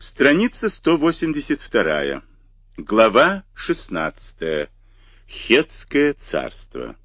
Страница 182. Глава 16. Хетское царство.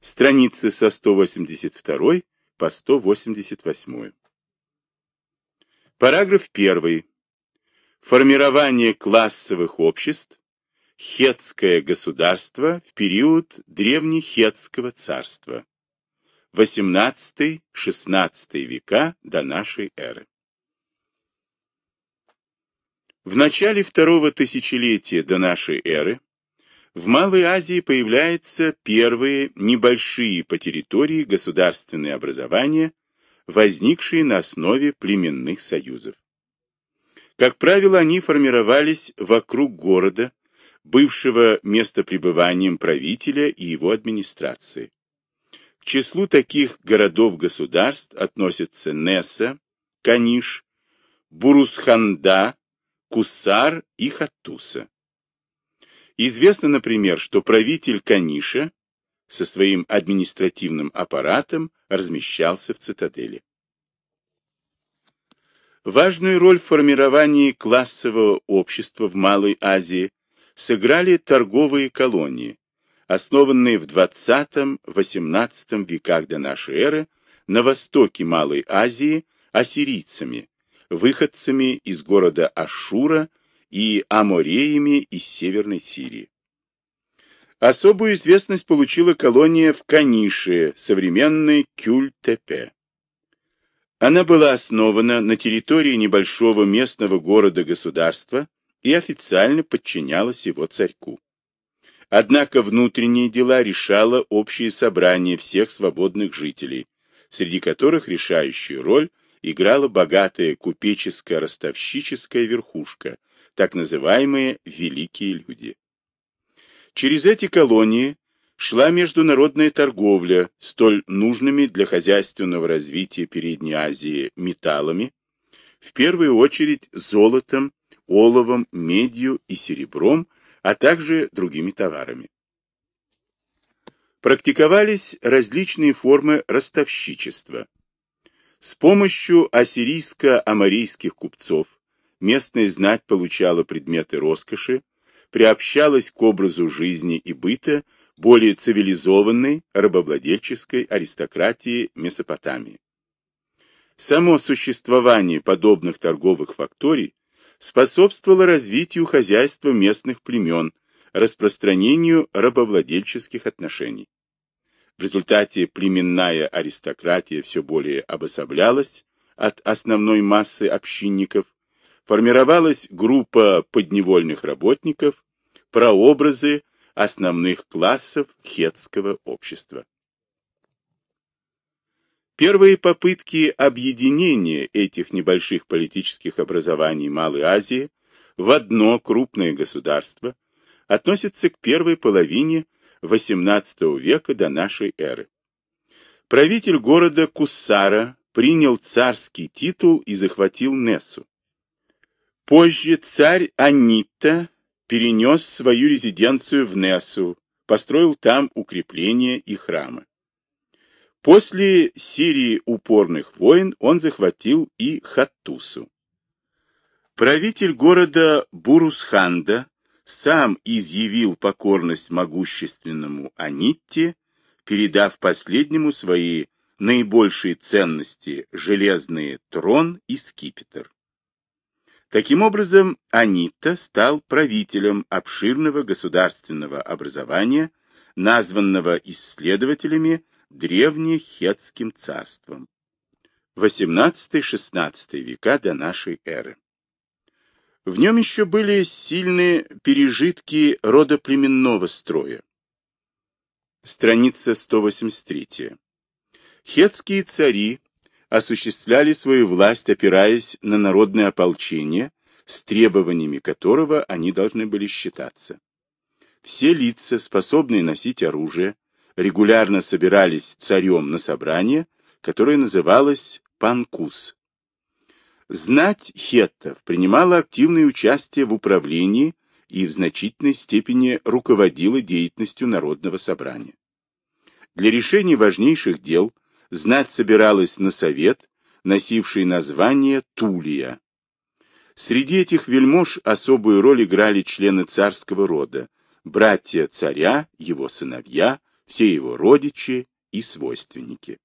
Страницы со 182 по 188. Параграф 1. Формирование классовых обществ. Хетское государство в период Древнехетского царства. 18-16 века до нашей эры. В начале второго тысячелетия до нашей эры в Малой Азии появляются первые небольшие по территории государственные образования, возникшие на основе племенных союзов. Как правило, они формировались вокруг города, бывшего местопребыванием правителя и его администрации. К числу таких городов-государств относятся Неса, Каниш, Бурусханда, Кусар и Хаттуса. Известно, например, что правитель Каниша со своим административным аппаратом размещался в цитадели. Важную роль в формировании классового общества в Малой Азии сыграли торговые колонии, основанные в 20-18 веках до нашей эры на востоке Малой Азии ассирийцами, выходцами из города Ашура и амореями из Северной Сирии. Особую известность получила колония в Канише, современной Кюль-Тепе. Она была основана на территории небольшого местного города-государства и официально подчинялась его царьку. Однако внутренние дела решало общее собрание всех свободных жителей, среди которых решающую роль играла богатая купеческая ростовщическая верхушка, так называемые «великие люди». Через эти колонии шла международная торговля столь нужными для хозяйственного развития Передней Азии металлами, в первую очередь золотом, оловом, медью и серебром, а также другими товарами. Практиковались различные формы ростовщичества. С помощью ассирийско-амарийских купцов местная знать получала предметы роскоши, приобщалась к образу жизни и быта более цивилизованной рабовладельческой аристократии Месопотамии. Само существование подобных торговых факторий способствовало развитию хозяйства местных племен, распространению рабовладельческих отношений. В результате племенная аристократия все более обособлялась от основной массы общинников, формировалась группа подневольных работников, прообразы основных классов хетского общества. Первые попытки объединения этих небольших политических образований Малой Азии в одно крупное государство относятся к первой половине XVIII века до нашей эры. Правитель города Куссара принял царский титул и захватил Нессу. Позже царь Анитта перенес свою резиденцию в Нессу, построил там укрепления и храмы. После серии упорных войн он захватил и Хаттусу. Правитель города Бурусханда сам изъявил покорность могущественному Анитте, передав последнему свои наибольшие ценности – железный трон и скипетр. Таким образом, Анитта стал правителем обширного государственного образования, названного исследователями Древнехетским царством. 18-16 века до нашей эры. В нем еще были сильные пережитки родоплеменного строя. Страница 183. Хетские цари осуществляли свою власть, опираясь на народное ополчение, с требованиями которого они должны были считаться. Все лица, способные носить оружие, регулярно собирались царем на собрание, которое называлось Панкус. Знать хеттов принимала активное участие в управлении и в значительной степени руководила деятельностью Народного собрания. Для решения важнейших дел знать собиралась на совет, носивший название Тулия. Среди этих вельмож особую роль играли члены царского рода, братья царя, его сыновья, все его родичи и свойственники.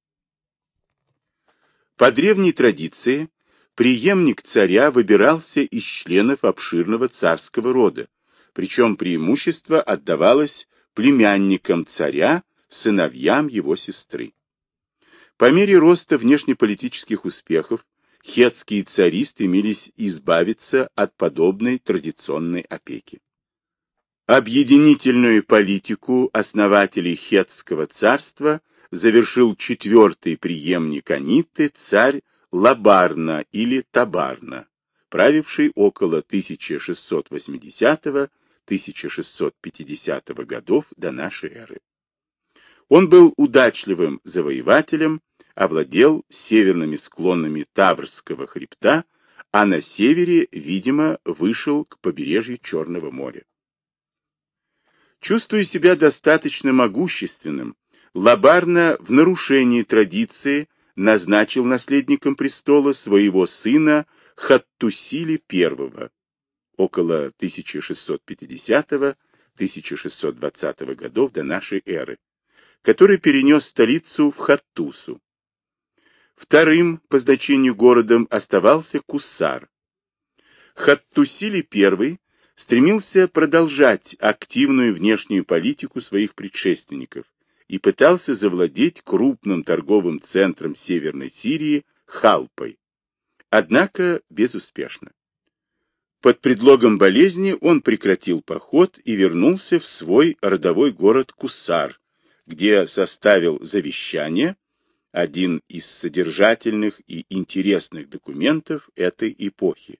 По древней традиции, преемник царя выбирался из членов обширного царского рода, причем преимущество отдавалось племянникам царя, сыновьям его сестры. По мере роста внешнеполитических успехов хетские цари стремились избавиться от подобной традиционной опеки. Объединительную политику основателей хетского царства завершил четвертый преемник Аниты, царь Лабарна или Табарна, правивший около 1680-1650 годов до нашей эры. Он был удачливым завоевателем, овладел северными склонами Таврского хребта, а на севере, видимо, вышел к побережью Черного моря. Чувствуя себя достаточно могущественным, Лабарна в нарушении традиции назначил наследником престола своего сына Хаттусили I около 1650-1620 годов до нашей эры, который перенес столицу в Хаттусу. Вторым по значению городом оставался Куссар. Хаттусили I стремился продолжать активную внешнюю политику своих предшественников и пытался завладеть крупным торговым центром Северной Сирии Халпой. Однако безуспешно. Под предлогом болезни он прекратил поход и вернулся в свой родовой город Кусар, где составил завещание, один из содержательных и интересных документов этой эпохи,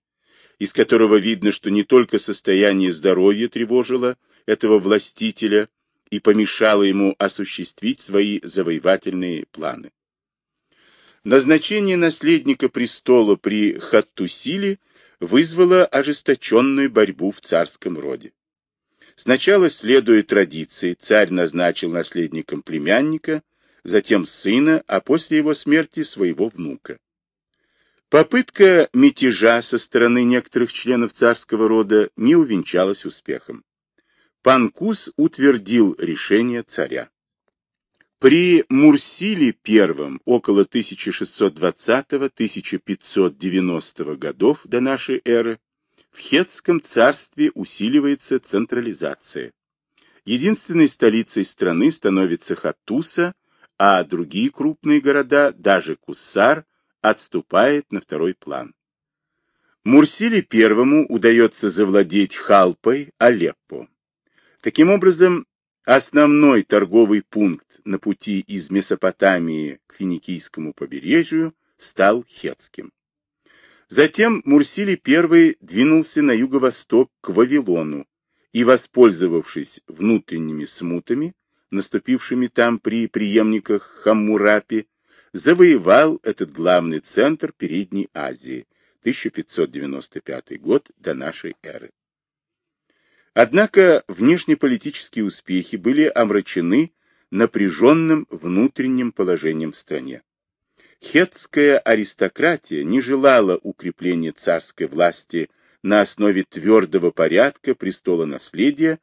из которого видно, что не только состояние здоровья тревожило этого властителя и помешало ему осуществить свои завоевательные планы. Назначение наследника престола при Хаттусиле вызвало ожесточенную борьбу в царском роде. Сначала, следуя традиции, царь назначил наследником племянника, затем сына, а после его смерти своего внука. Попытка мятежа со стороны некоторых членов царского рода не увенчалась успехом. Панкус утвердил решение царя. При Мурсиле I около 1620-1590 годов до нашей эры в Хетском царстве усиливается централизация. Единственной столицей страны становится Хаттуса, а другие крупные города, даже Куссар, отступает на второй план. Мурсиле I удается завладеть Халпой, Алеппо. Таким образом, основной торговый пункт на пути из Месопотамии к Финикийскому побережью стал Хетским. Затем Мурсили I двинулся на юго-восток к Вавилону и, воспользовавшись внутренними смутами, наступившими там при преемниках Хаммурапи, завоевал этот главный центр Передней Азии, 1595 год до нашей эры. Однако внешнеполитические успехи были омрачены напряженным внутренним положением в стране. Хетская аристократия не желала укрепления царской власти на основе твердого порядка престола наследия,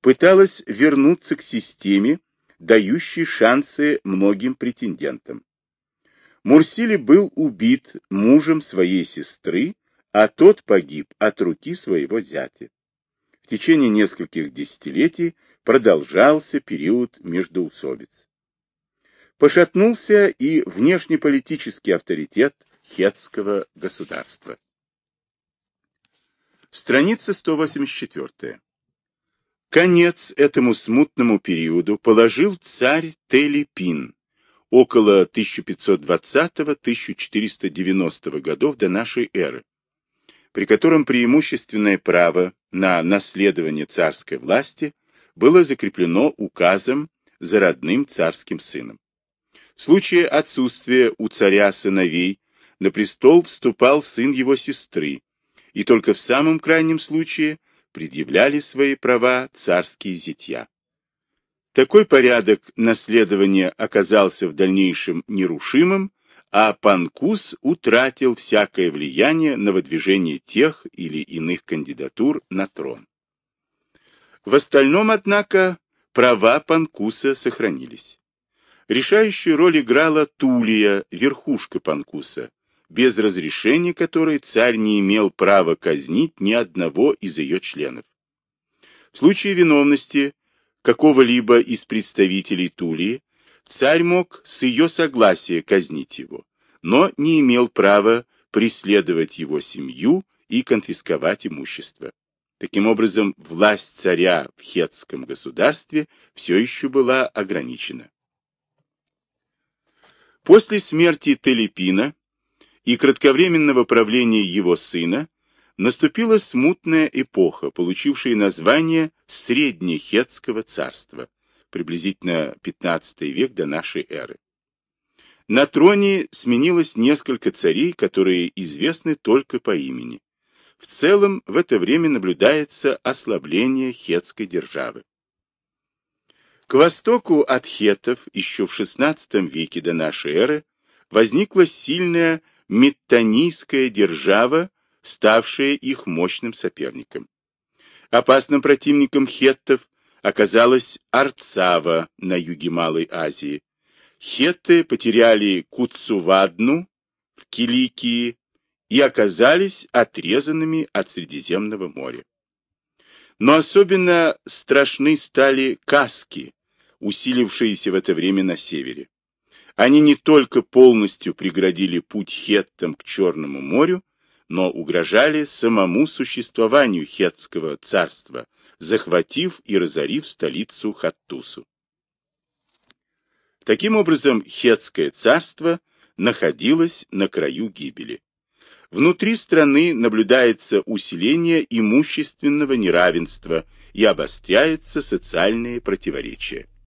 пыталась вернуться к системе, дающей шансы многим претендентам. Мурсили был убит мужем своей сестры, а тот погиб от руки своего зятя. В течение нескольких десятилетий продолжался период междоусобиц пошатнулся и внешнеполитический авторитет хетского государства. Страница 184. Конец этому смутному периоду положил царь Телепин около 1520-1490 годов до нашей эры, при котором преимущественное право на наследование царской власти было закреплено указом за родным царским сыном. В случае отсутствия у царя сыновей на престол вступал сын его сестры, и только в самом крайнем случае предъявляли свои права царские зятья. Такой порядок наследования оказался в дальнейшем нерушимым, а Панкус утратил всякое влияние на выдвижение тех или иных кандидатур на трон. В остальном, однако, права Панкуса сохранились. Решающую роль играла Тулия, верхушка Панкуса, без разрешения которой царь не имел права казнить ни одного из ее членов. В случае виновности какого-либо из представителей Тулии, царь мог с ее согласия казнить его, но не имел права преследовать его семью и конфисковать имущество. Таким образом, власть царя в хетском государстве все еще была ограничена. После смерти Телепина и кратковременного правления его сына наступила смутная эпоха, получившая название Среднехетского царства, приблизительно 15 век до нашей эры. На троне сменилось несколько царей, которые известны только по имени. В целом в это время наблюдается ослабление хетской державы. К востоку от хетов еще в XVI веке до нашей эры возникла сильная меттанийская держава, ставшая их мощным соперником. Опасным противником хеттов оказалась Арцава на юге Малой Азии. Хетты потеряли Куцувадну в Киликии и оказались отрезанными от Средиземного моря. Но особенно страшны стали каски, усилившиеся в это время на севере. Они не только полностью преградили путь хеттам к Черному морю, но угрожали самому существованию хетского царства, захватив и разорив столицу Хаттусу. Таким образом, хетское царство находилось на краю гибели. Внутри страны наблюдается усиление имущественного неравенства и обостряются социальные противоречия.